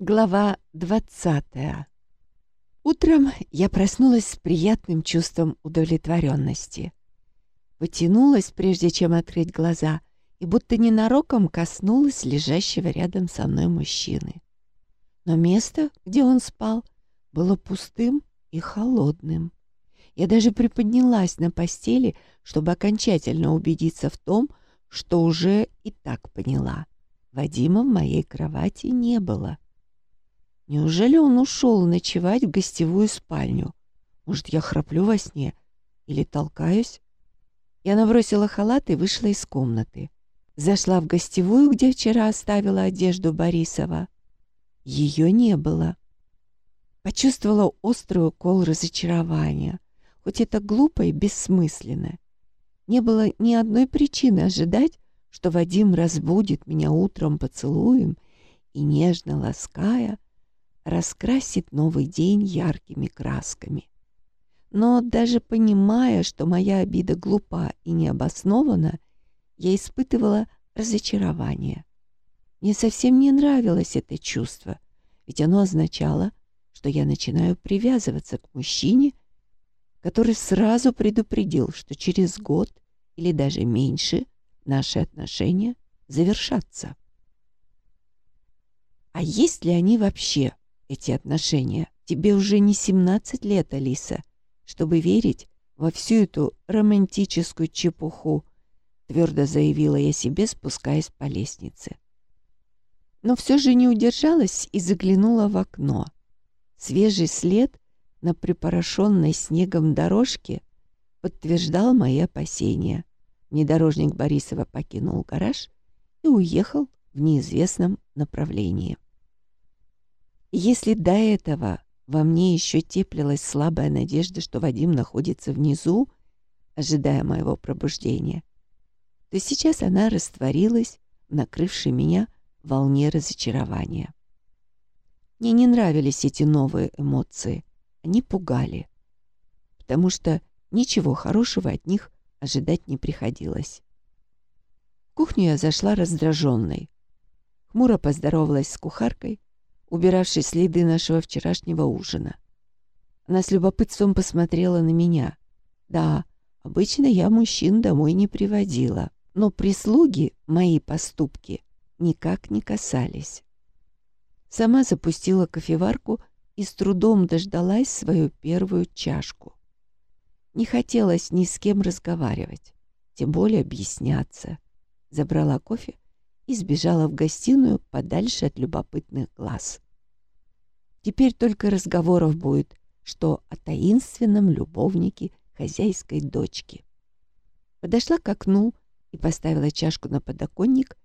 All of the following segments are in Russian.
Глава двадцатая. Утром я проснулась с приятным чувством удовлетворенности. Потянулась, прежде чем открыть глаза, и будто ненароком коснулась лежащего рядом со мной мужчины. Но место, где он спал, было пустым и холодным. Я даже приподнялась на постели, чтобы окончательно убедиться в том, что уже и так поняла. Вадима в моей кровати не было. Неужели он ушел ночевать в гостевую спальню? Может, я храплю во сне? Или толкаюсь? Я набросила халат и вышла из комнаты. Зашла в гостевую, где вчера оставила одежду Борисова. Ее не было. Почувствовала острый укол разочарования, хоть это глупо и бессмысленно. Не было ни одной причины ожидать, что Вадим разбудит меня утром поцелуем и, нежно лаская, раскрасит новый день яркими красками. Но даже понимая, что моя обида глупа и необоснована, я испытывала разочарование. Мне совсем не нравилось это чувство, ведь оно означало, что я начинаю привязываться к мужчине, который сразу предупредил, что через год или даже меньше наши отношения завершатся. А есть ли они вообще? Эти отношения. Тебе уже не 17 лет, Алиса, чтобы верить во всю эту романтическую чепуху, твердо заявила я себе, спускаясь по лестнице. Но все же не удержалась и заглянула в окно. Свежий след на припорошенной снегом дорожке подтверждал мои опасения. Внедорожник Борисова покинул гараж и уехал в неизвестном направлении. Если до этого во мне еще теплилась слабая надежда, что Вадим находится внизу, ожидая моего пробуждения, то сейчас она растворилась накрывшей меня волне разочарования. Мне не нравились эти новые эмоции, они пугали, потому что ничего хорошего от них ожидать не приходилось. В кухню я зашла раздраженной. Хмуро поздоровалась с кухаркой, убиравшей следы нашего вчерашнего ужина. Она с любопытством посмотрела на меня. Да, обычно я мужчин домой не приводила, но прислуги мои поступки никак не касались. Сама запустила кофеварку и с трудом дождалась свою первую чашку. Не хотелось ни с кем разговаривать, тем более объясняться. Забрала кофе и сбежала в гостиную подальше от любопытных глаз. Теперь только разговоров будет, что о таинственном любовнике хозяйской дочки. Подошла к окну и поставила чашку на подоконник,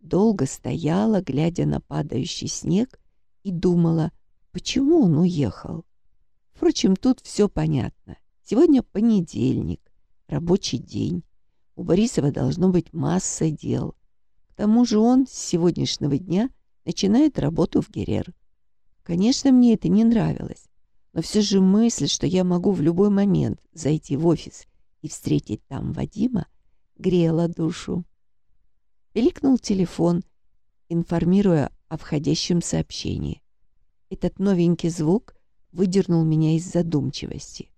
долго стояла, глядя на падающий снег, и думала, почему он уехал. Впрочем, тут все понятно. Сегодня понедельник, рабочий день. У Борисова должно быть масса дел тому же он с сегодняшнего дня начинает работу в Герер. Конечно, мне это не нравилось, но все же мысль, что я могу в любой момент зайти в офис и встретить там Вадима, грела душу. Пиликнул телефон, информируя о входящем сообщении. Этот новенький звук выдернул меня из задумчивости.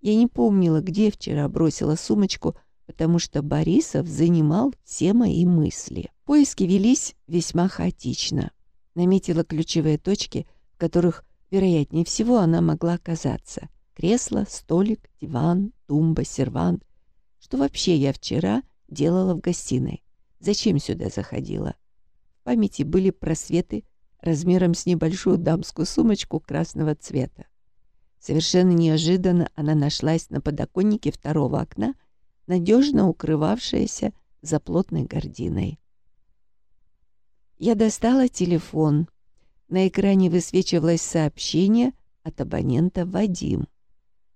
Я не помнила, где вчера бросила сумочку, потому что Борисов занимал все мои мысли. Поиски велись весьма хаотично. Наметила ключевые точки, в которых, вероятнее всего, она могла оказаться. Кресло, столик, диван, тумба, сервант. Что вообще я вчера делала в гостиной? Зачем сюда заходила? В памяти были просветы размером с небольшую дамскую сумочку красного цвета. Совершенно неожиданно она нашлась на подоконнике второго окна надежно укрывавшаяся за плотной гординой. Я достала телефон. На экране высвечивалось сообщение от абонента Вадим.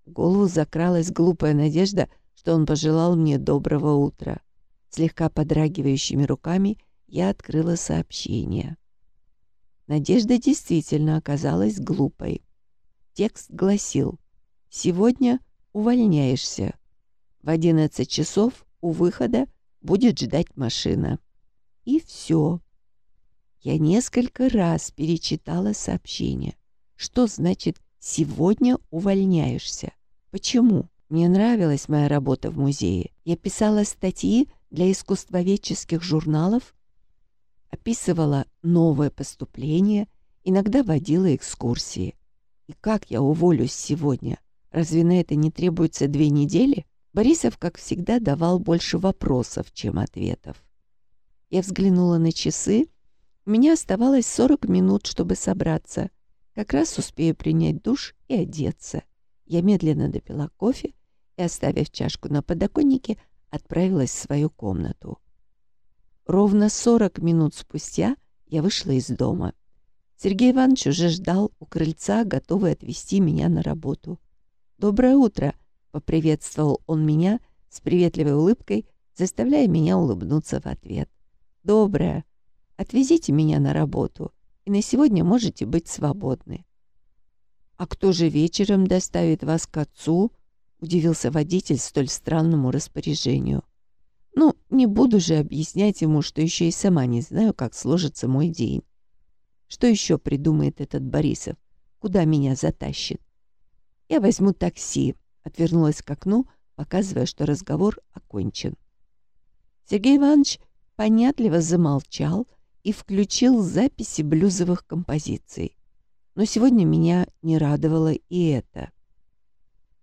В голову закралась глупая надежда, что он пожелал мне доброго утра. Слегка подрагивающими руками я открыла сообщение. Надежда действительно оказалась глупой. Текст гласил «Сегодня увольняешься. В одиннадцать часов у выхода будет ждать машина. И все. Я несколько раз перечитала сообщение. Что значит «сегодня увольняешься»? Почему? Мне нравилась моя работа в музее. Я писала статьи для искусствоведческих журналов, описывала новое поступление, иногда водила экскурсии. И как я уволюсь сегодня? Разве на это не требуется две недели? Борисов, как всегда, давал больше вопросов, чем ответов. Я взглянула на часы. У меня оставалось 40 минут, чтобы собраться. Как раз успею принять душ и одеться. Я медленно допила кофе и, оставив чашку на подоконнике, отправилась в свою комнату. Ровно 40 минут спустя я вышла из дома. Сергей Иванович уже ждал у крыльца, готовый отвезти меня на работу. «Доброе утро!» — поприветствовал он меня с приветливой улыбкой, заставляя меня улыбнуться в ответ. «Доброе! Отвезите меня на работу, и на сегодня можете быть свободны». «А кто же вечером доставит вас к отцу?» — удивился водитель столь странному распоряжению. «Ну, не буду же объяснять ему, что еще и сама не знаю, как сложится мой день. Что еще придумает этот Борисов? Куда меня затащит? Я возьму такси, отвернулась к окну, показывая, что разговор окончен. Сергей Иванович понятливо замолчал и включил записи блюзовых композиций. Но сегодня меня не радовало и это.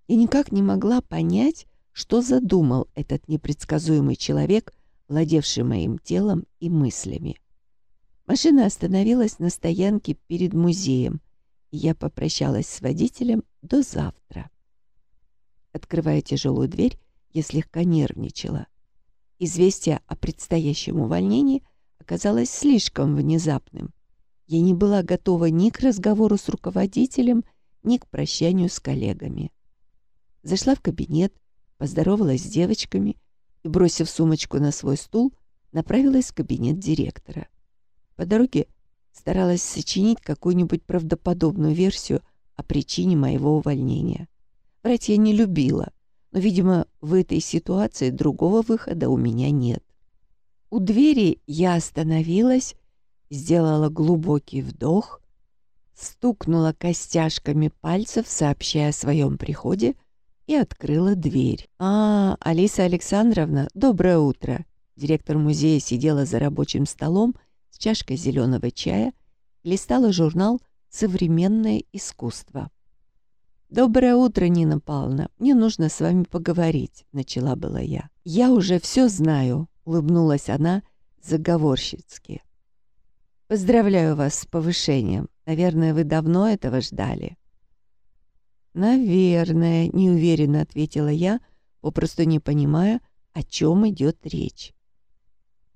Я никак не могла понять, что задумал этот непредсказуемый человек, владевший моим телом и мыслями. Машина остановилась на стоянке перед музеем, и я попрощалась с водителем до завтра. Открывая тяжелую дверь, я слегка нервничала. Известие о предстоящем увольнении оказалось слишком внезапным. Я не была готова ни к разговору с руководителем, ни к прощанию с коллегами. Зашла в кабинет, поздоровалась с девочками и, бросив сумочку на свой стул, направилась в кабинет директора. По дороге старалась сочинить какую-нибудь правдоподобную версию о причине моего увольнения. Врать я не любила, но, видимо, в этой ситуации другого выхода у меня нет. У двери я остановилась, сделала глубокий вдох, стукнула костяшками пальцев, сообщая о своем приходе, и открыла дверь. «А, Алиса Александровна, доброе утро!» Директор музея сидела за рабочим столом с чашкой зеленого чая, листала журнал «Современное искусство». «Доброе утро, Нина Павловна. Мне нужно с вами поговорить», — начала была я. «Я уже все знаю», — улыбнулась она заговорщицки. «Поздравляю вас с повышением. Наверное, вы давно этого ждали». «Наверное», — неуверенно ответила я, попросту не понимая, о чем идет речь.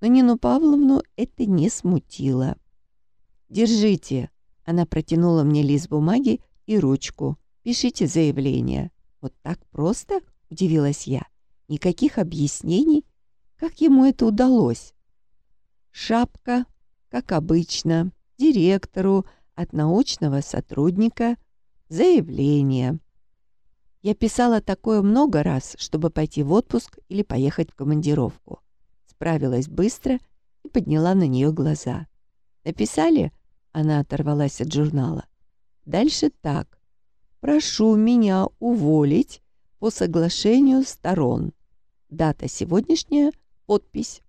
Но Нину Павловну это не смутило. «Держите», — она протянула мне лист бумаги и ручку. Пишите заявление. Вот так просто? Удивилась я. Никаких объяснений? Как ему это удалось? Шапка, как обычно, директору от научного сотрудника. Заявление. Я писала такое много раз, чтобы пойти в отпуск или поехать в командировку. Справилась быстро и подняла на нее глаза. «Написали?» Она оторвалась от журнала. «Дальше так. Прошу меня уволить по соглашению сторон. Дата сегодняшняя, подпись.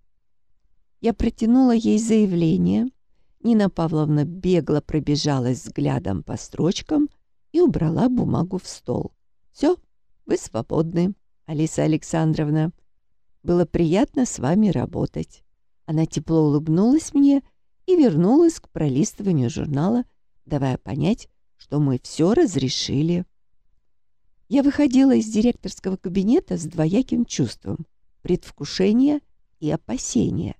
Я протянула ей заявление. Нина Павловна бегло пробежалась взглядом по строчкам и убрала бумагу в стол. «Все, вы свободны, Алиса Александровна. Было приятно с вами работать». Она тепло улыбнулась мне и вернулась к пролистыванию журнала, давая понять, что мы все разрешили. Я выходила из директорского кабинета с двояким чувством — предвкушения и опасения.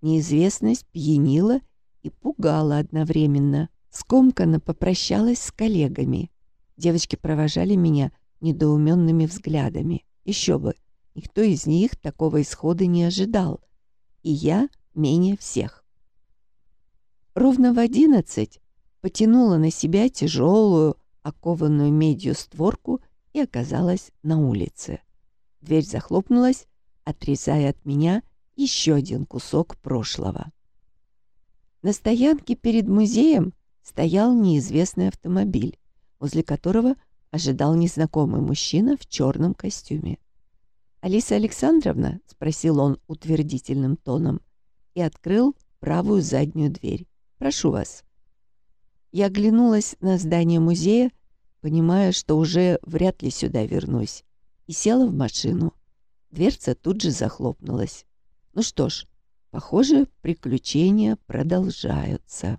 Неизвестность пьянила и пугала одновременно. Скомканно попрощалась с коллегами. Девочки провожали меня недоуменными взглядами. Еще бы, никто из них такого исхода не ожидал. И я менее всех. Ровно в одиннадцать потянула на себя тяжелую, окованную медью створку и оказалась на улице. Дверь захлопнулась, отрезая от меня еще один кусок прошлого. На стоянке перед музеем стоял неизвестный автомобиль, возле которого ожидал незнакомый мужчина в черном костюме. «Алиса Александровна?» — спросил он утвердительным тоном и открыл правую заднюю дверь. «Прошу вас». Я оглянулась на здание музея, понимая, что уже вряд ли сюда вернусь, и села в машину. Дверца тут же захлопнулась. Ну что ж, похоже, приключения продолжаются.